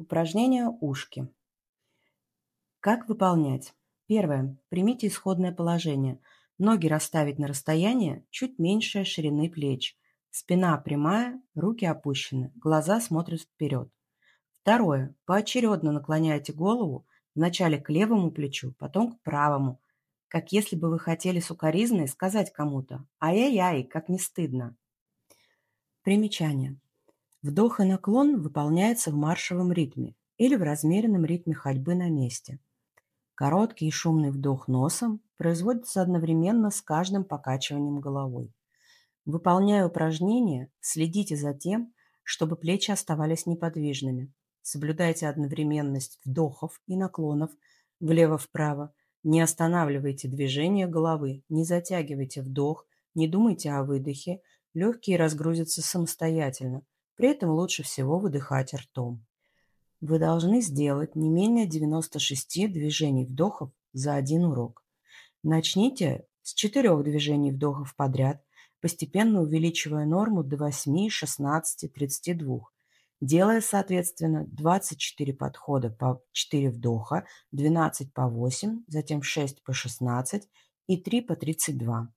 Упражнение ушки. Как выполнять? Первое. Примите исходное положение. Ноги расставить на расстояние чуть меньшее ширины плеч. Спина прямая, руки опущены, глаза смотрят вперед. Второе. Поочередно наклоняйте голову вначале к левому плечу, потом к правому, как если бы вы хотели сукоризной сказать кому-то «Ай-яй-яй, как не стыдно». Примечание. Вдох и наклон выполняется в маршевом ритме или в размеренном ритме ходьбы на месте. Короткий и шумный вдох носом производится одновременно с каждым покачиванием головой. Выполняя упражнение, следите за тем, чтобы плечи оставались неподвижными. Соблюдайте одновременность вдохов и наклонов влево-вправо. Не останавливайте движение головы, не затягивайте вдох, не думайте о выдохе. Легкие разгрузятся самостоятельно. При этом лучше всего выдыхать ртом. Вы должны сделать не менее 96 движений вдохов за один урок. Начните с 4 движений вдохов подряд, постепенно увеличивая норму до 8, 16, 32, делая, соответственно, 24 подхода по 4 вдоха, 12 по 8, затем 6 по 16 и 3 по 32.